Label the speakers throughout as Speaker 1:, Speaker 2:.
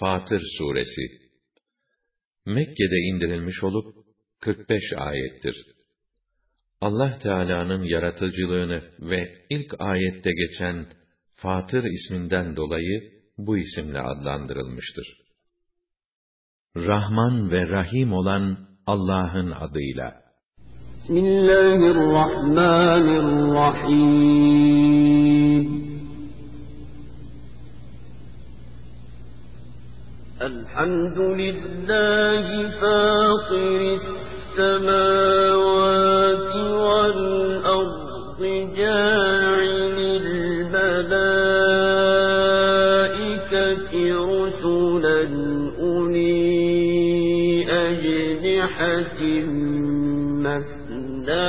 Speaker 1: Fatır suresi Mekke'de indirilmiş olup 45 ayettir. Allah Teala'nın yaratıcılığını ve ilk ayette geçen Fatır isminden dolayı bu isimle adlandırılmıştır. Rahman ve Rahim olan Allah'ın adıyla.
Speaker 2: Bismillahirrahmanirrahim. الحمد لله فاطر السماوات والأرض جاعل الملائكة رسلا أولي أجنحة مثنى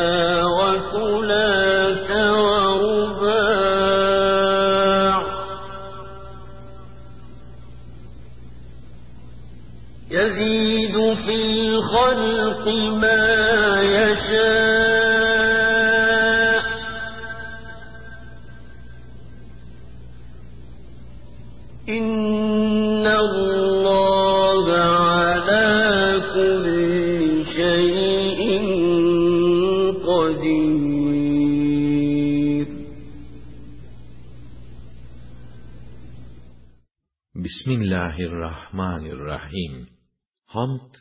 Speaker 1: Bismillahirrahmanirrahim. Hamd,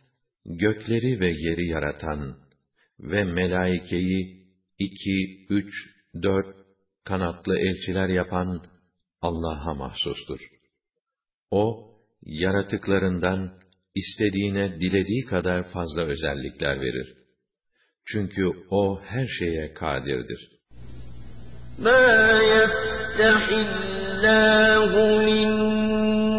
Speaker 1: gökleri ve yeri yaratan ve melaikeyi iki, üç, dört kanatlı elçiler yapan Allah'a mahsustur. O, yaratıklarından istediğine dilediği kadar fazla özellikler verir. Çünkü O her şeye kadirdir.
Speaker 2: ما يفتح الله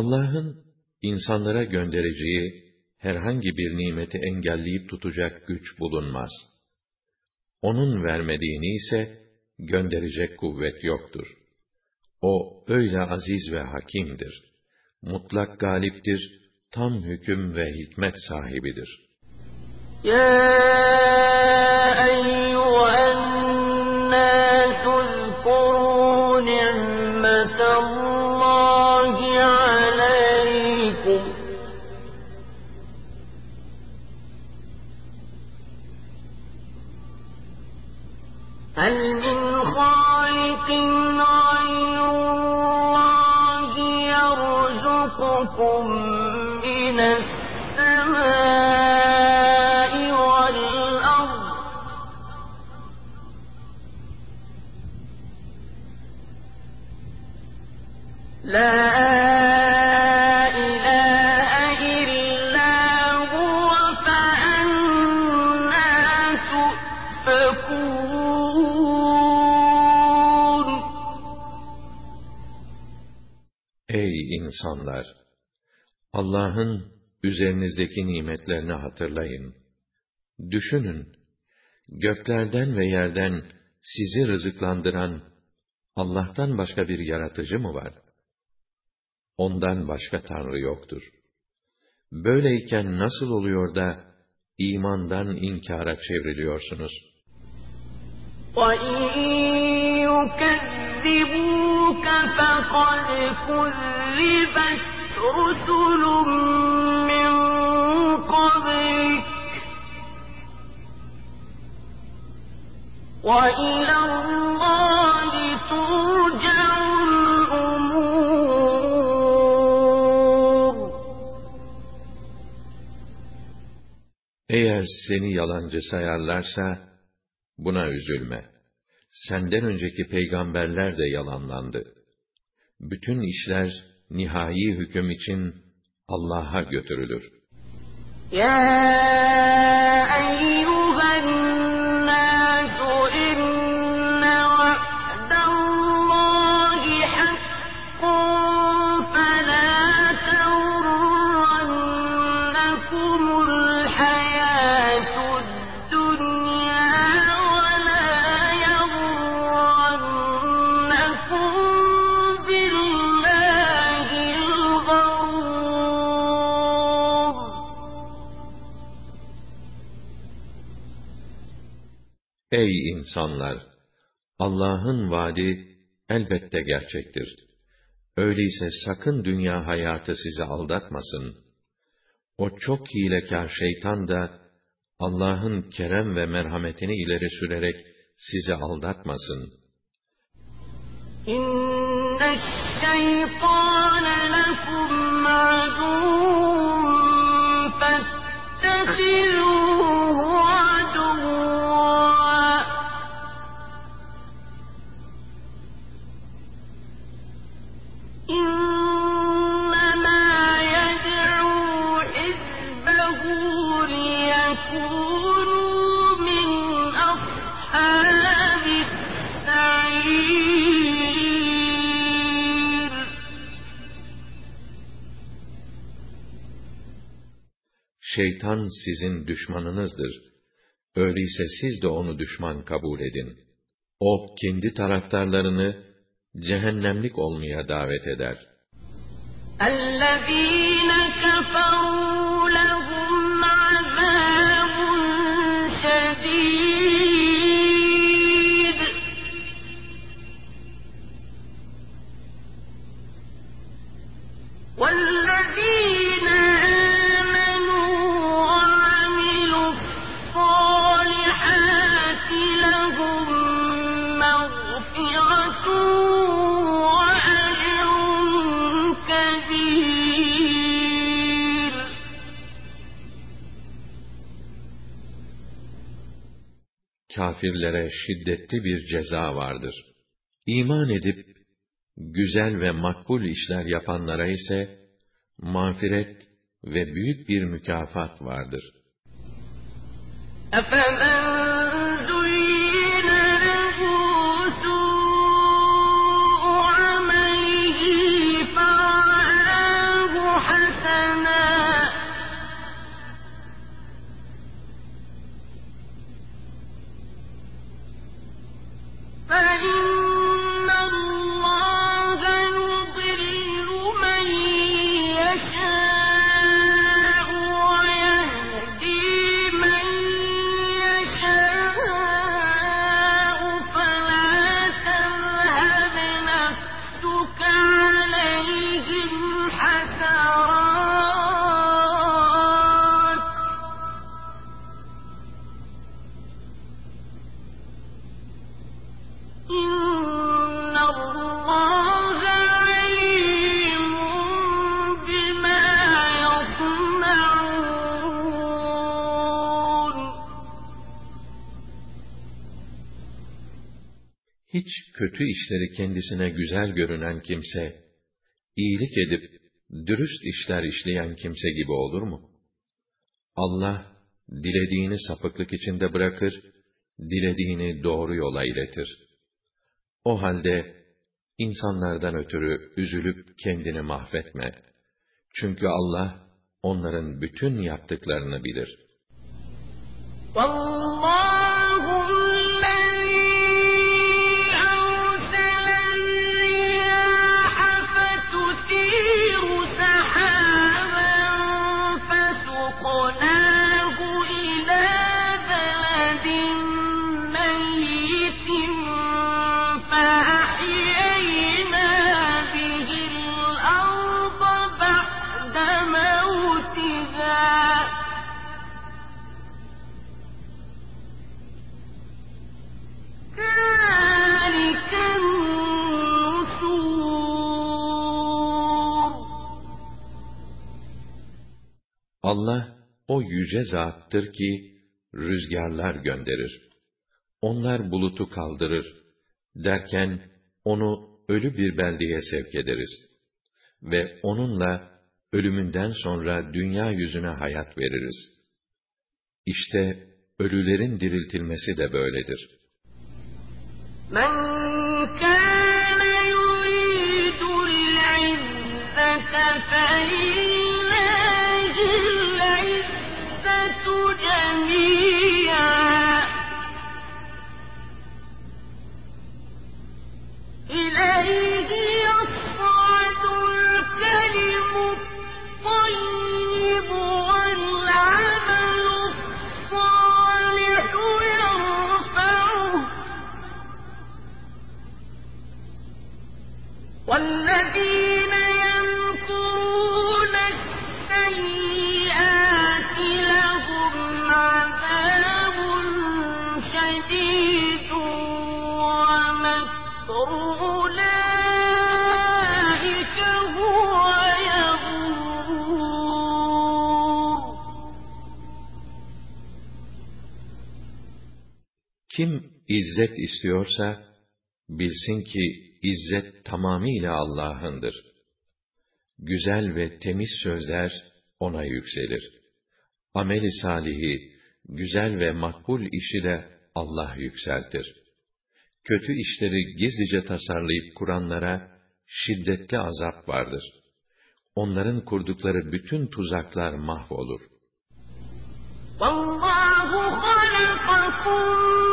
Speaker 1: Allah'ın insanlara göndereceği herhangi bir nimeti engelleyip tutacak güç bulunmaz. Onun vermediğini ise gönderecek kuvvet yoktur. O öyle aziz ve hakimdir. Mutlak galiptir, tam hüküm ve hikmet sahibidir.
Speaker 2: Ya eyyühen nâsü zkurû ni'metallah هل من خالق
Speaker 1: Allah'ın üzerinizdeki nimetlerini hatırlayın. Düşünün, göklerden ve yerden sizi rızıklandıran Allah'tan başka bir yaratıcı mı var? Ondan başka Tanrı yoktur. Böyleyken nasıl oluyor da imandan inkara çevriliyorsunuz?
Speaker 2: وَإِن
Speaker 1: eğer seni yalancı sayarlarsa, buna üzülme. Senden önceki peygamberler de yalanlandı. Bütün işler nihai hüküm için Allah'a götürülür.
Speaker 2: يا
Speaker 1: insanlar! Allah'ın vaadi elbette gerçektir. Öyleyse sakın dünya hayatı sizi aldatmasın. O çok hilekâr şeytan da Allah'ın kerem ve merhametini ileri sürerek sizi aldatmasın.
Speaker 2: İnne şeytâne lekum adûn
Speaker 1: Şeytan sizin düşmanınızdır. Öyleyse siz de onu düşman kabul edin. O kendi taraftarlarını cehennemlik olmaya davet eder.
Speaker 2: الذين كفروا لهم
Speaker 1: kafirlere şiddetli bir ceza vardır. İman edip, güzel ve makbul işler yapanlara ise, mağfiret ve büyük bir mükafat vardır. Efendim? kötü işleri kendisine güzel görünen kimse, iyilik edip dürüst işler işleyen kimse gibi olur mu? Allah, dilediğini sapıklık içinde bırakır, dilediğini doğru yola iletir. O halde, insanlardan ötürü üzülüp kendini mahvetme. Çünkü Allah, onların bütün yaptıklarını bilir. Allah! yüce zattır ki rüzgarlar gönderir. Onlar bulutu kaldırır. Derken onu ölü bir beldeye sevk ederiz. Ve onunla ölümünden sonra dünya yüzüne hayat veririz. İşte ölülerin diriltilmesi de böyledir.
Speaker 2: من كان يريد العزة فلله والذين الكلم الطيب والعمل الصالح
Speaker 1: Kim izzet istiyorsa, bilsin ki izzet tamamıyla Allah'ındır. Güzel ve temiz sözler ona yükselir. Ameli salihi, güzel ve makbul işi de Allah yükseltir. Kötü işleri gizlice tasarlayıp kuranlara şiddetli azap vardır. Onların kurdukları bütün tuzaklar mahvolur.
Speaker 2: والله خلقكم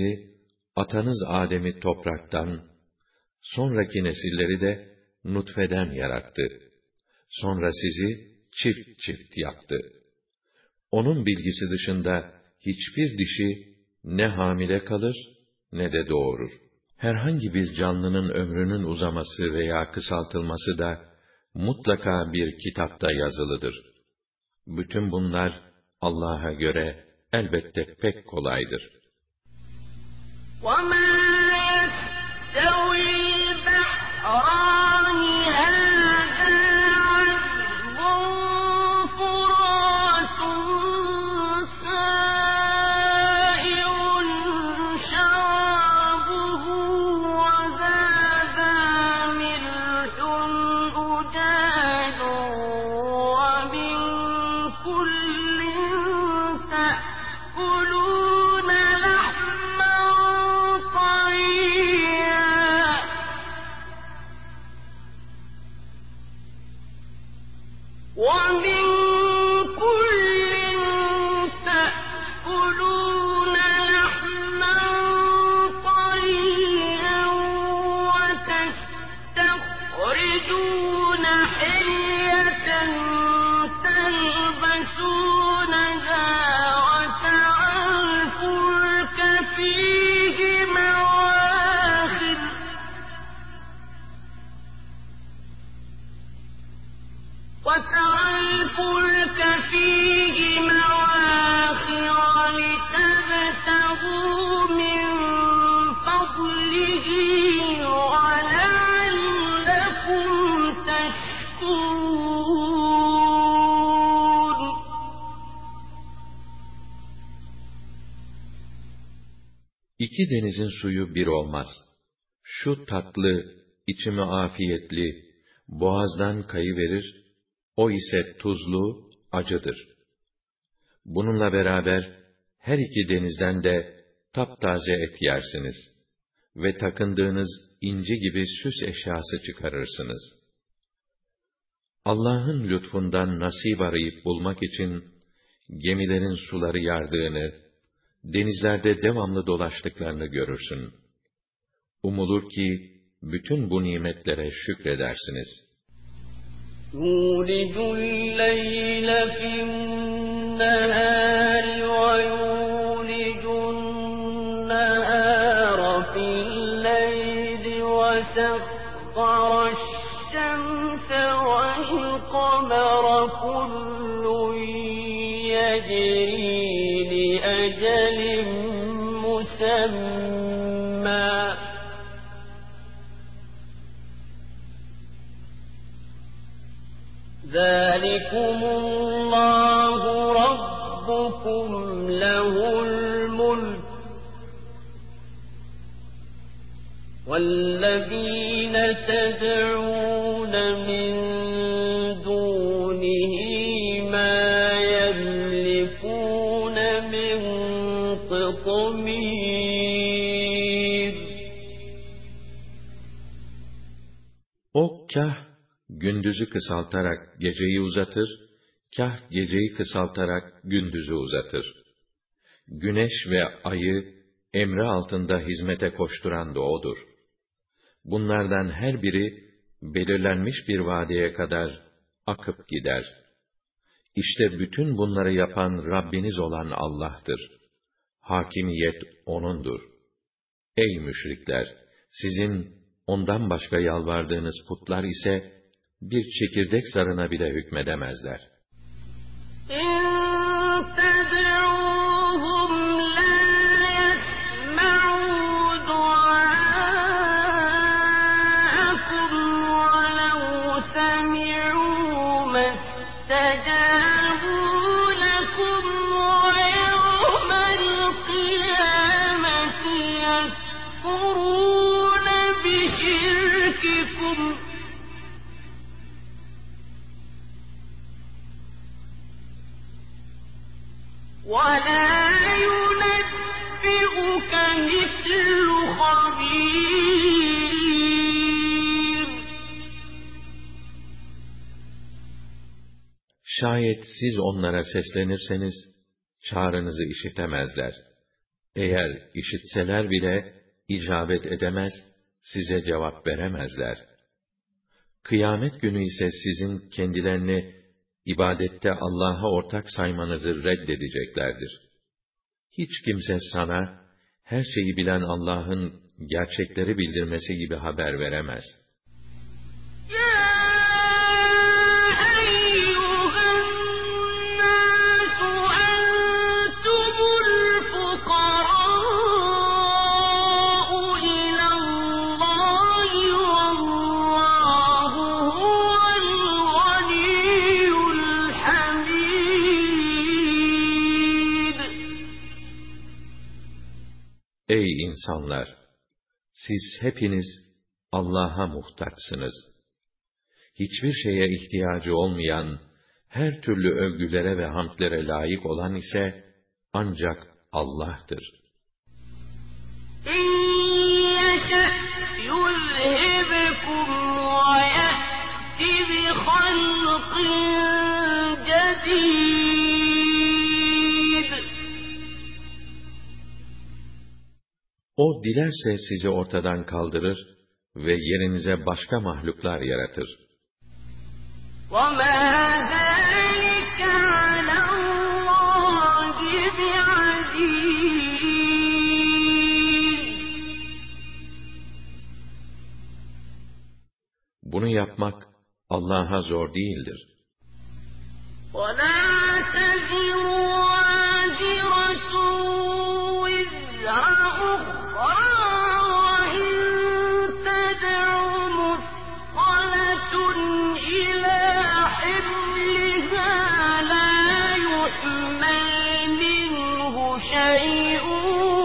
Speaker 1: sizi, atanız Adem'i topraktan, sonraki nesilleri de nutfeden yarattı. Sonra sizi çift çift yaptı. Onun bilgisi dışında hiçbir dişi ne hamile kalır ne de doğurur. Herhangi bir canlının ömrünün uzaması veya kısaltılması da mutlaka bir kitapta yazılıdır. Bütün bunlar Allah'a göre elbette pek kolaydır.
Speaker 2: وما يستوي البحران
Speaker 1: Denizin suyu bir olmaz. Şu tatlı, içimi afiyetli, boğazdan kayıverir, o ise tuzlu, acıdır. Bununla beraber, her iki denizden de taptaze et yersiniz ve takındığınız inci gibi süs eşyası çıkarırsınız. Allah'ın lütfundan nasip arayıp bulmak için, gemilerin suları yardığını, denizlerde devamlı dolaştıklarını görürsün. Umulur ki, bütün bu nimetlere şükredersiniz.
Speaker 2: يولج الليل في النهار ويولج النهار في الليل وسخر الشمس والقمر
Speaker 3: والذين تدعون من دونه ما يملكون من قطمير
Speaker 2: O kah gündüzü kısaltarak geceyi uzatır, kah geceyi kısaltarak gündüzü uzatır. Güneş ve ayı emri altında hizmete koşturan da odur. Bunlardan her biri belirlenmiş bir vadeye kadar akıp gider. İşte bütün bunları yapan Rabbiniz olan Allah'tır. Hakimiyet O'nundur. Ey müşrikler! Sizin ondan başka yalvardığınız putlar ise bir çekirdek zarına bile hükmedemezler. Şayet siz onlara seslenirseniz, çağrınızı işitemezler. Eğer işitseler bile, icabet edemez, size cevap veremezler. Kıyamet günü ise sizin kendilerini ibadette Allah'a ortak saymanızı reddedeceklerdir. Hiç kimse sana, her şeyi bilen Allah'ın gerçekleri bildirmesi gibi haber veremez. İnsanlar! Siz hepiniz Allah'a muhtaçsınız. Hiçbir şeye ihtiyacı olmayan, her türlü övgülere ve hamdlere layık olan ise ancak Allah'tır. O dilerse sizi ortadan kaldırır ve yerinize başka mahluklar yaratır. Bunu yapmak Allah'a zor değildir. وَلَا تَزِرُ شيء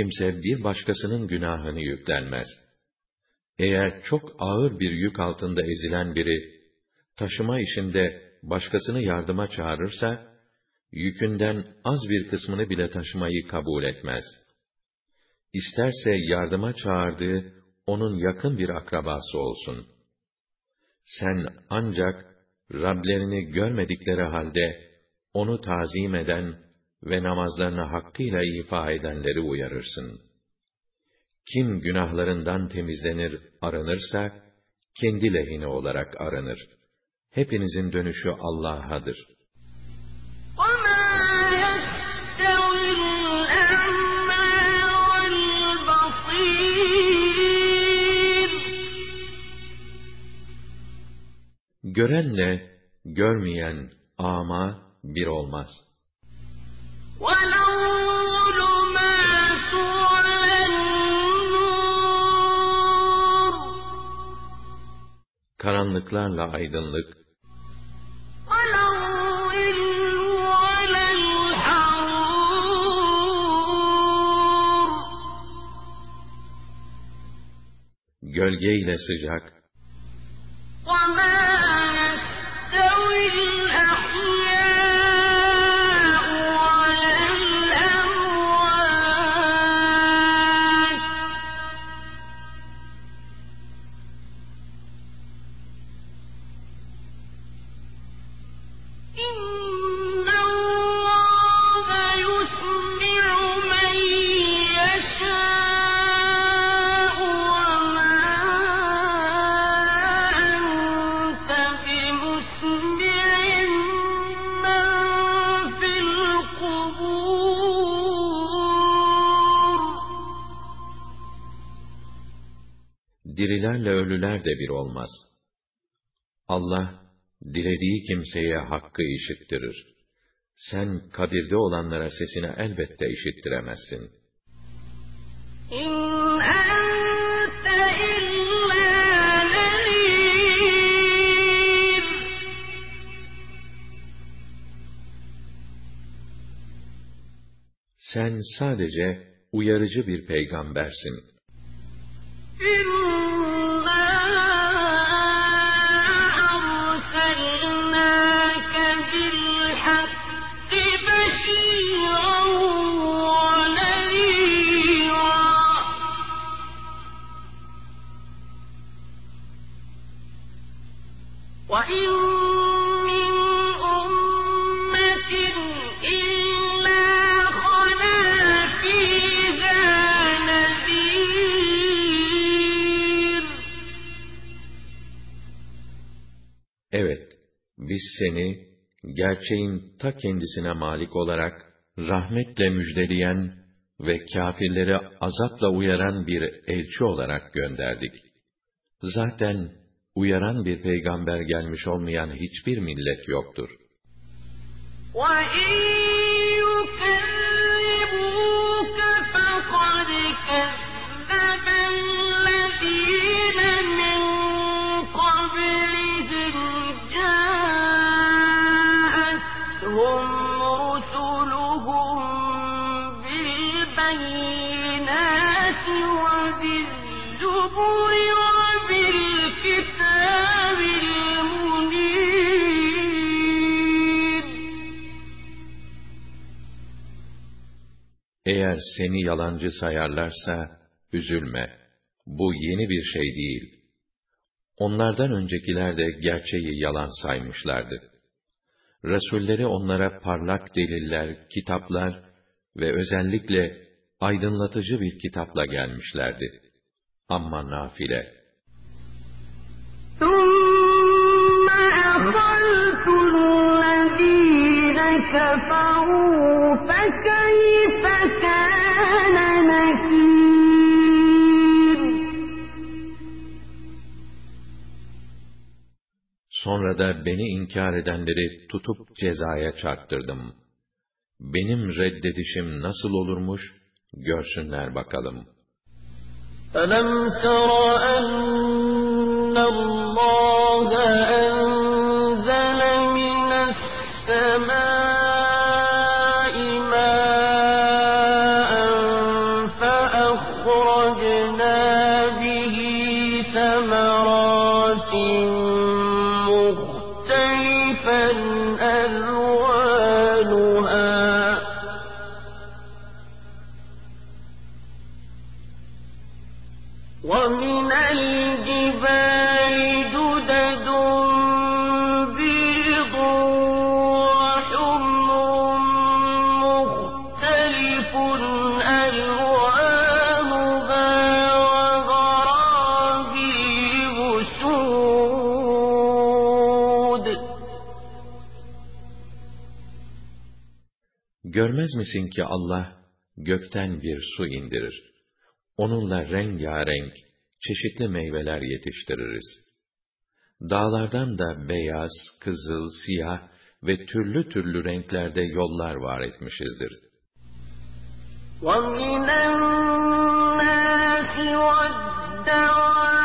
Speaker 2: kimse bir başkasının günahını yüklenmez. Eğer çok ağır bir yük altında ezilen biri, taşıma işinde başkasını yardıma çağırırsa, yükünden az bir kısmını bile taşımayı kabul etmez. İsterse yardıma çağırdığı, onun yakın bir akrabası olsun. Sen ancak, Rablerini görmedikleri halde, onu tazim eden ve namazlarını hakkıyla ifa edenleri uyarırsın. Kim günahlarından temizlenir, arınırsa, kendi lehine olarak arınır. Hepinizin dönüşü Allah'adır. Görenle görmeyen ama bir olmaz. Karanlıklarla aydınlık, gölgeyle sıcak, dirilerle ölüler de bir olmaz. Allah, dilediği kimseye hakkı işittirir. Sen kabirde olanlara sesini elbette işittiremezsin. İn Sen sadece uyarıcı bir peygambersin. Biz seni, gerçeğin ta kendisine malik olarak, rahmetle müjdeleyen ve kâfirleri azapla uyaran bir elçi olarak gönderdik. Zaten uyaran bir peygamber gelmiş olmayan hiçbir millet yoktur. Eğer seni yalancı sayarlarsa, üzülme. Bu yeni bir şey değil. Onlardan öncekiler de gerçeği yalan saymışlardı. Resulleri onlara parlak deliller, kitaplar ve özellikle aydınlatıcı bir kitapla gelmişlerdi. Amma nafile. ثُمَّ أَخَذْتُ الَّذِينَ كَفَرُوا فَكَيْفَ Sonra da beni inkar edenleri tutup cezaya çarptırdım. Benim reddedişim nasıl olurmuş, görsünler bakalım. أَلَمْ تَرَ أَنَّ اللّٰهَ أَنزَلَ مِنَ السَّمَاءِ زوجها
Speaker 1: Görmez misin ki Allah gökten bir su indirir. Onunla rengarenk, çeşitli meyveler yetiştiririz. Dağlardan da beyaz, kızıl, siyah ve türlü türlü renklerde yollar var etmişizdir.
Speaker 2: ومن الناس والدواب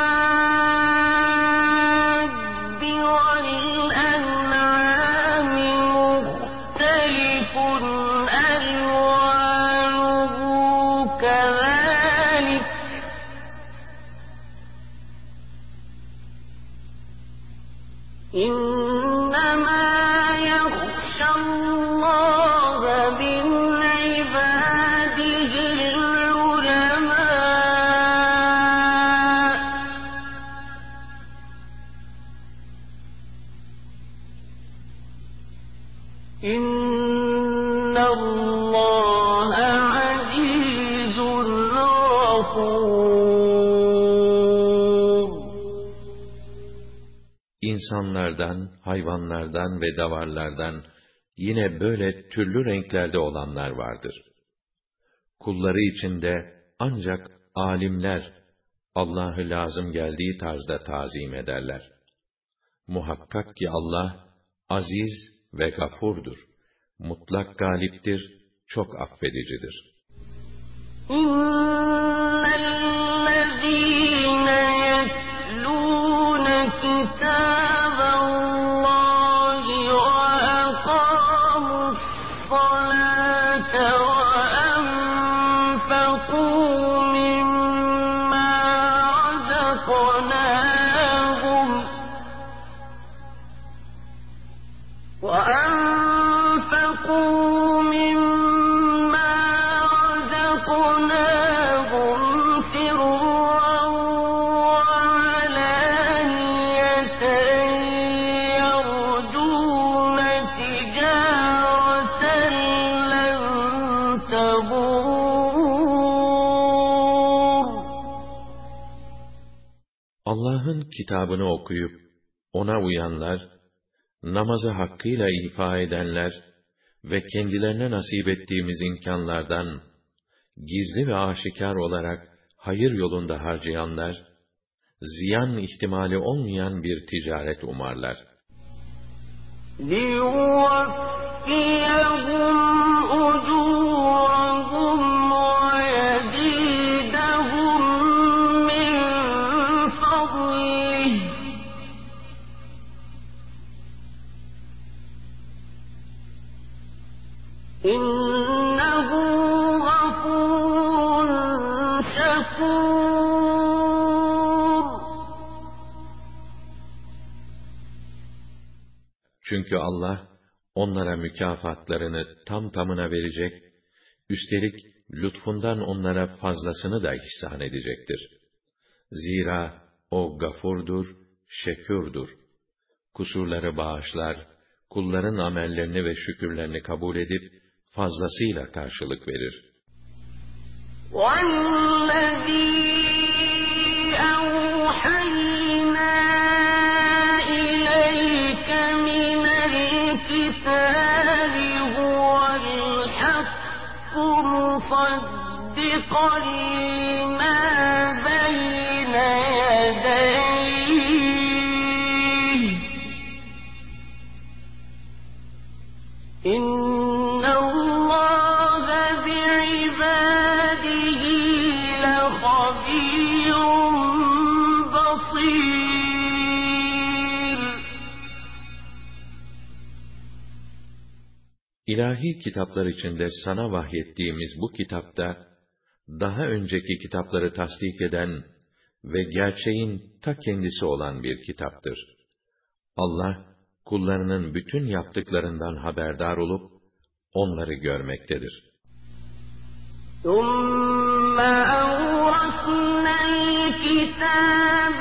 Speaker 1: İnsanlardan, hayvanlardan ve davarlardan yine böyle türlü renklerde olanlar vardır. Kulları içinde ancak alimler Allah'ı lazım geldiği tarzda tazim ederler. Muhakkak ki Allah aziz ve gafurdur. Mutlak galiptir, çok affedicidir.
Speaker 2: إن
Speaker 1: Allah'ın kitabını okuyup ona uyanlar, namazı hakkıyla ifa edenler ve kendilerine nasip ettiğimiz imkanlardan gizli ve aşikar olarak hayır yolunda harcayanlar, ziyan ihtimali olmayan bir ticaret umarlar.
Speaker 2: ليوفيهم
Speaker 1: Çünkü Allah onlara mükafatlarını tam tamına verecek, üstelik lütfundan onlara fazlasını da ihsan edecektir. Zira o gafurdur, şekürdür. Kusurları bağışlar, kulların amellerini ve şükürlerini kabul edip fazlasıyla karşılık verir.
Speaker 2: والذي
Speaker 1: İlahi kitaplar içinde sana vahyettiğimiz bu kitapta, daha önceki kitapları tasdik eden ve gerçeğin ta kendisi olan bir kitaptır. Allah, kullarının bütün yaptıklarından haberdar olup, onları görmektedir.
Speaker 2: ثم أورثنا الكتاب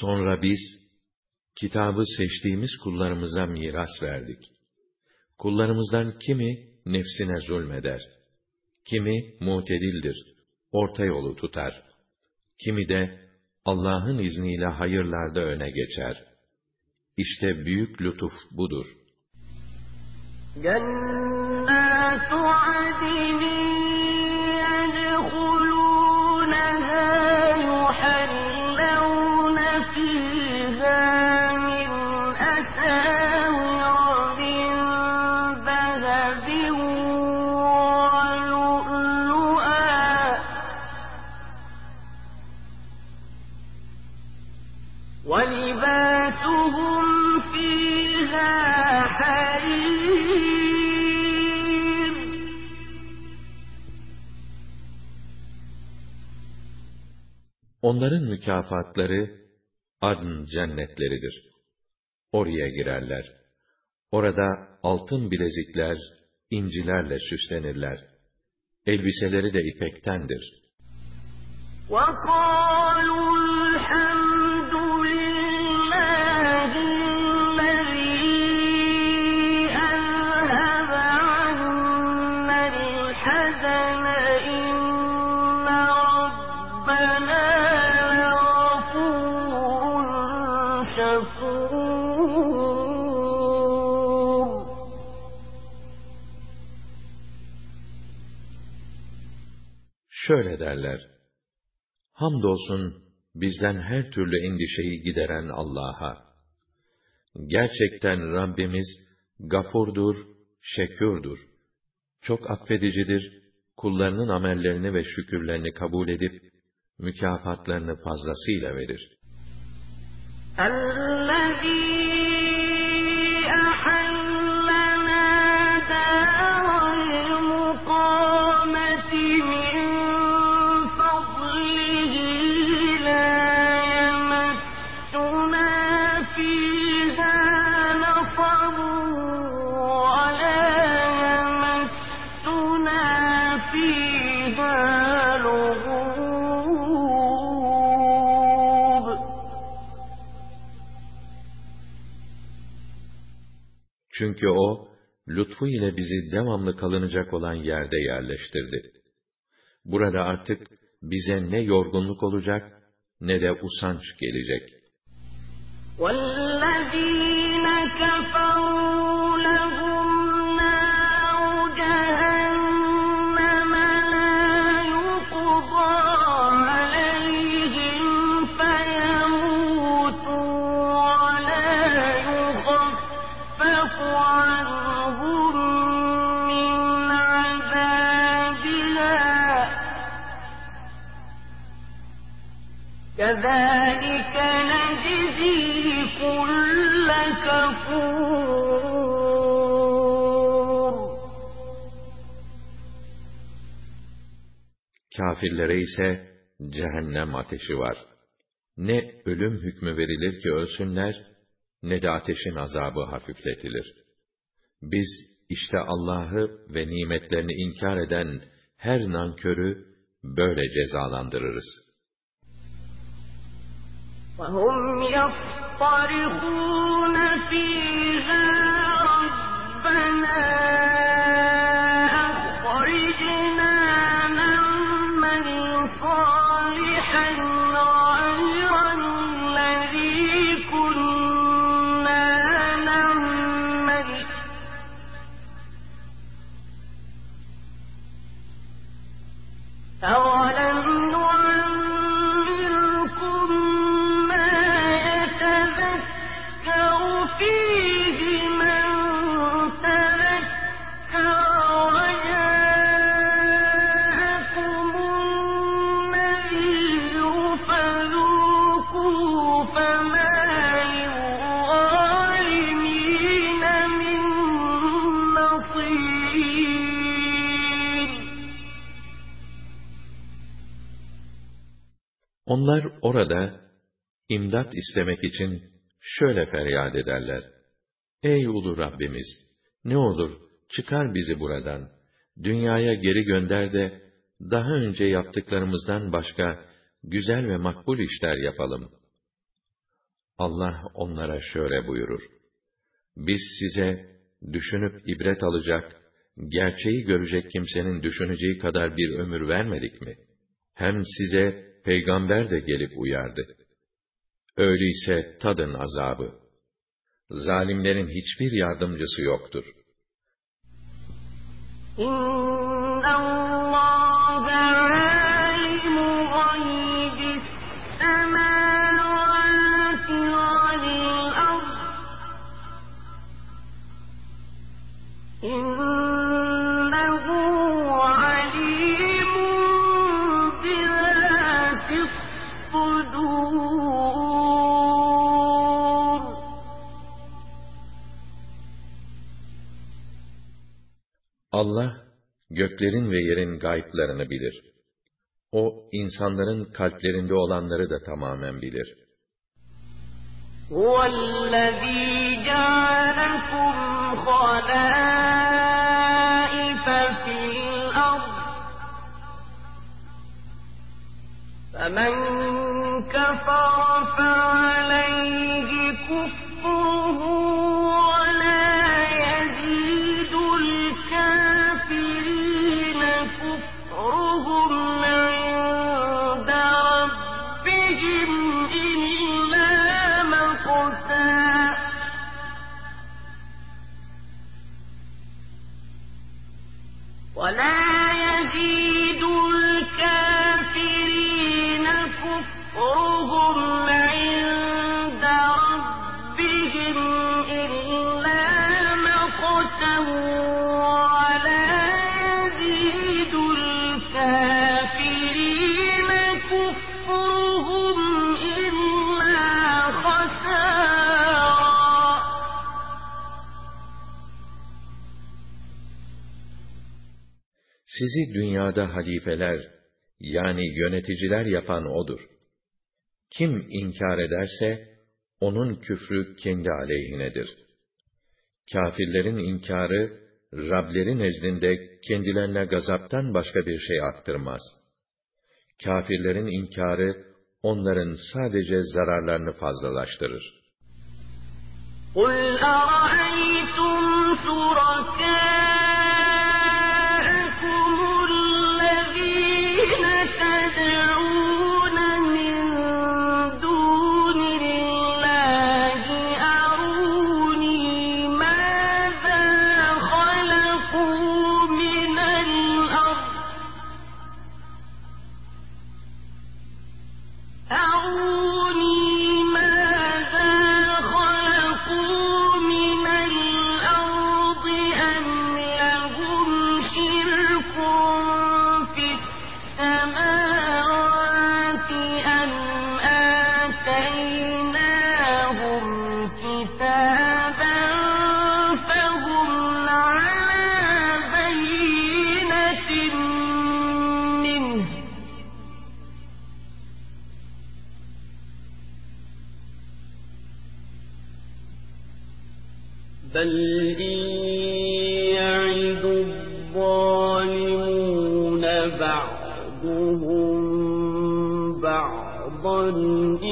Speaker 1: Sonra biz, kitabı seçtiğimiz kullarımıza miras verdik. Kullarımızdan kimi nefsine zulmeder, kimi mutedildir, orta yolu tutar, kimi de Allah'ın izniyle hayırlarda öne geçer. İşte büyük lütuf budur.
Speaker 2: Cennet-u
Speaker 1: Onların mükafatları adn cennetleridir. Oraya girerler. Orada altın bilezikler, incilerle süslenirler. Elbiseleri de ipektendir.
Speaker 2: وقالوا
Speaker 1: Hamdolsun bizden her türlü endişeyi gideren Allah'a. Gerçekten Rabbimiz gafurdur, şekürdür. Çok affedicidir, kullarının amellerini ve şükürlerini kabul edip, mükafatlarını fazlasıyla verir.
Speaker 2: الذي
Speaker 1: Çünkü o, lütfu ile bizi devamlı kalınacak olan yerde yerleştirdi. Burada artık bize ne yorgunluk olacak, ne de usanç gelecek.
Speaker 2: والذين كفروا
Speaker 1: Kafirlere ise cehennem ateşi var. Ne ölüm hükmü verilir ki ölsünler, ne de ateşin azabı hafifletilir. Biz işte Allah'ı ve nimetlerini inkar eden her nankörü böyle cezalandırırız.
Speaker 2: وهم يصطرخون فيها ربنا
Speaker 1: Orada imdat istemek için şöyle feryat ederler. Ey ulu Rabbimiz! Ne olur çıkar bizi buradan. Dünyaya geri gönder de daha önce yaptıklarımızdan başka güzel ve makbul işler yapalım. Allah onlara şöyle buyurur. Biz size düşünüp ibret alacak, gerçeği görecek kimsenin düşüneceği kadar bir ömür vermedik mi? Hem size peygamber de gelip uyardı. Öyleyse tadın azabı. Zalimlerin hiçbir yardımcısı yoktur.
Speaker 2: إِنَّ الصُّدُورِ
Speaker 1: Allah, göklerin ve yerin gayplarını bilir. O, insanların kalplerinde olanları da tamamen bilir.
Speaker 2: هُوَ الَّذِي جَعَلَكُمْ خَلَائِفَ فَمَن كَفَرَ فَعَلَيْهِ كُفْرُهُ ۖ
Speaker 1: Sizi dünyada halifeler, yani yöneticiler yapan O'dur. Kim inkar ederse, onun küfrü kendi aleyhinedir. Kafirlerin inkarı, Rableri nezdinde kendilerine gazaptan başka bir şey arttırmaz. Kafirlerin inkarı, onların sadece zararlarını fazlalaştırır.
Speaker 2: قُلْ أَرَأَيْتُمْ شُرَكَاءَكُمُ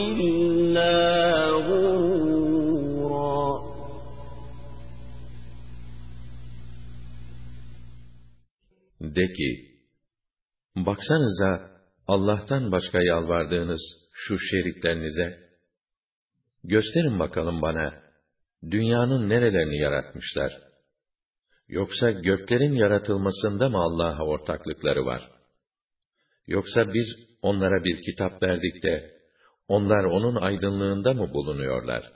Speaker 2: إِلَّا غُرُورًا
Speaker 1: De ki, baksanıza Allah'tan başka yalvardığınız şu şeriklerinize, gösterin bakalım bana, dünyanın nerelerini yaratmışlar? Yoksa göklerin yaratılmasında mı Allah'a ortaklıkları var? Yoksa biz onlara bir kitap verdik de, onlar onun aydınlığında mı bulunuyorlar?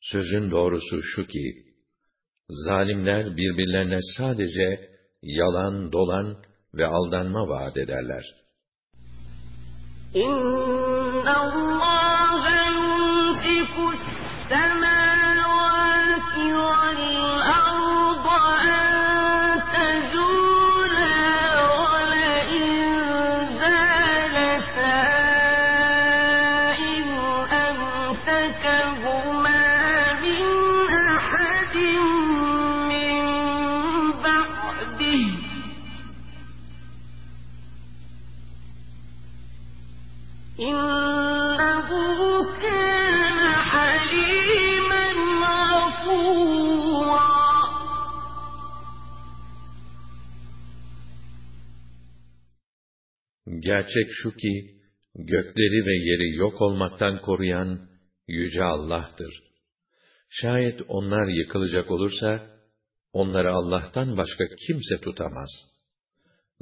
Speaker 1: Sözün doğrusu şu ki, zalimler birbirlerine sadece yalan, dolan ve aldanma vaat ederler.
Speaker 2: İnna
Speaker 1: Gerçek şu ki, gökleri ve yeri yok olmaktan koruyan Yüce Allah'tır. Şayet onlar yıkılacak olursa, onları Allah'tan başka kimse tutamaz.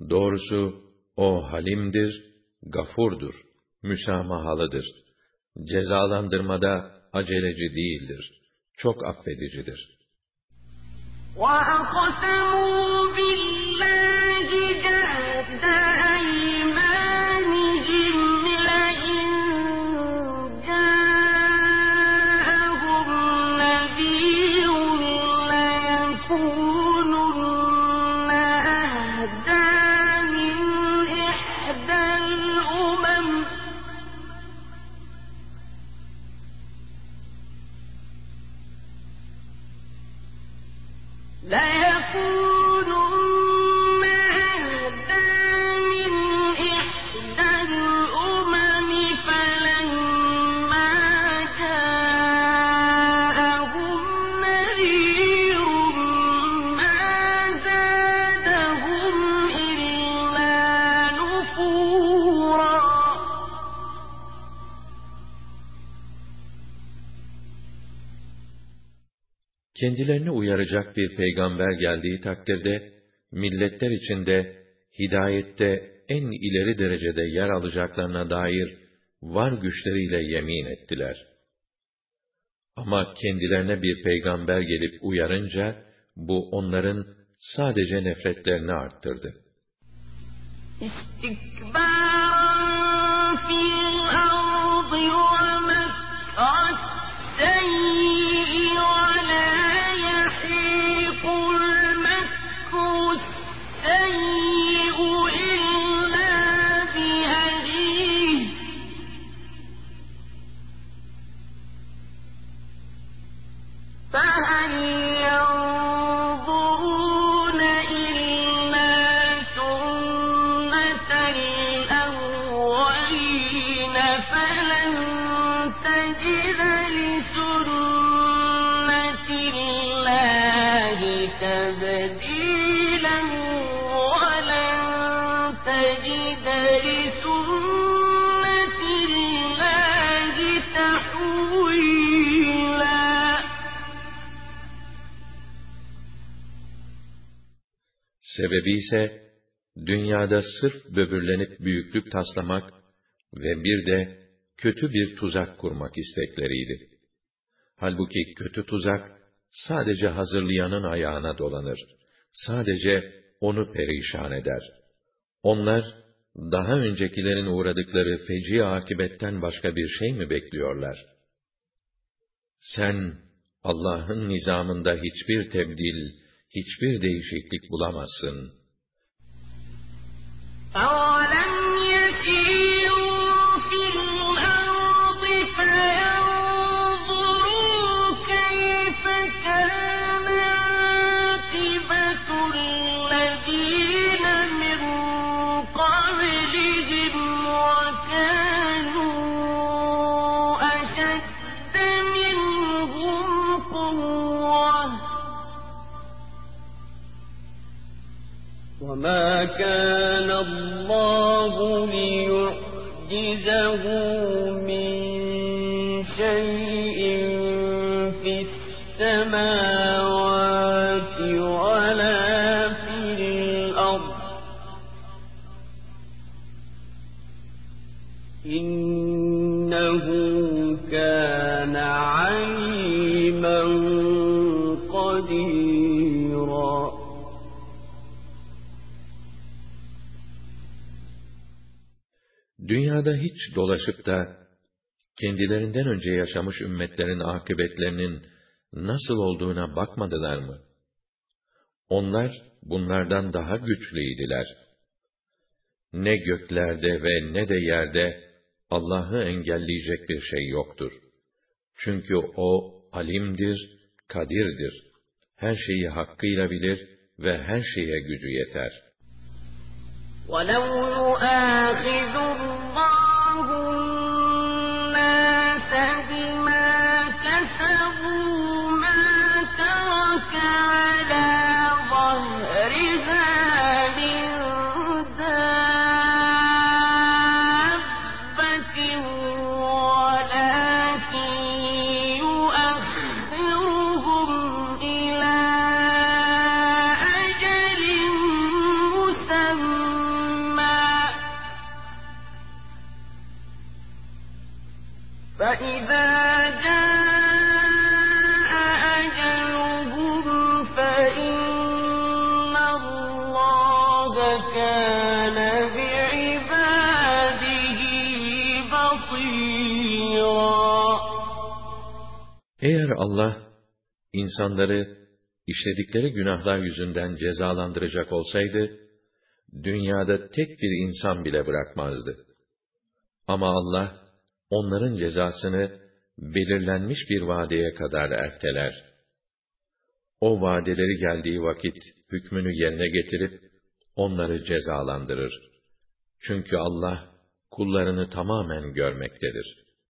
Speaker 1: Doğrusu, O halimdir, gafurdur, müsamahalıdır. Cezalandırmada aceleci değildir, çok affedicidir.
Speaker 2: وَأَقْسَمُوا
Speaker 1: Kendilerini uyaracak bir peygamber geldiği takdirde, milletler içinde, hidayette en ileri derecede yer alacaklarına dair var güçleriyle yemin ettiler. Ama kendilerine bir peygamber gelip uyarınca, bu onların sadece nefretlerini arttırdı.
Speaker 2: İstikbâran
Speaker 1: Sebebi ise, dünyada sırf böbürlenip büyüklük taslamak ve bir de kötü bir tuzak kurmak istekleriydi. Halbuki kötü tuzak, sadece hazırlayanın ayağına dolanır. Sadece onu perişan eder. Onlar, daha öncekilerin uğradıkları feci akibetten başka bir şey mi bekliyorlar? Sen, Allah'ın nizamında hiçbir tebdil, hiçbir değişiklik bulamazsın.
Speaker 2: أَوَلَمْ يَسِيرُوا وَمَا كَانَ اللَّهُ لِيُعْجِزَهُ
Speaker 1: Dünyada hiç dolaşıp da kendilerinden önce yaşamış ümmetlerin akıbetlerinin nasıl olduğuna bakmadılar mı? Onlar bunlardan daha güçlüydiler. Ne göklerde ve ne de yerde Allah'ı engelleyecek bir şey yoktur. Çünkü O alimdir, kadirdir. Her şeyi hakkıyla bilir ve her şeye gücü yeter.
Speaker 2: وَلَوْ يُؤَاخِذُ اللَّهُ النَّاسَ بِمَا
Speaker 1: Allah insanları işledikleri günahlar yüzünden cezalandıracak olsaydı, dünyada tek bir insan bile bırakmazdı. Ama Allah, onların cezasını belirlenmiş bir vadeye kadar erteler. O vadeleri geldiği vakit hükmünü yerine getirip, onları cezalandırır. Çünkü Allah, kullarını tamamen görmektedir.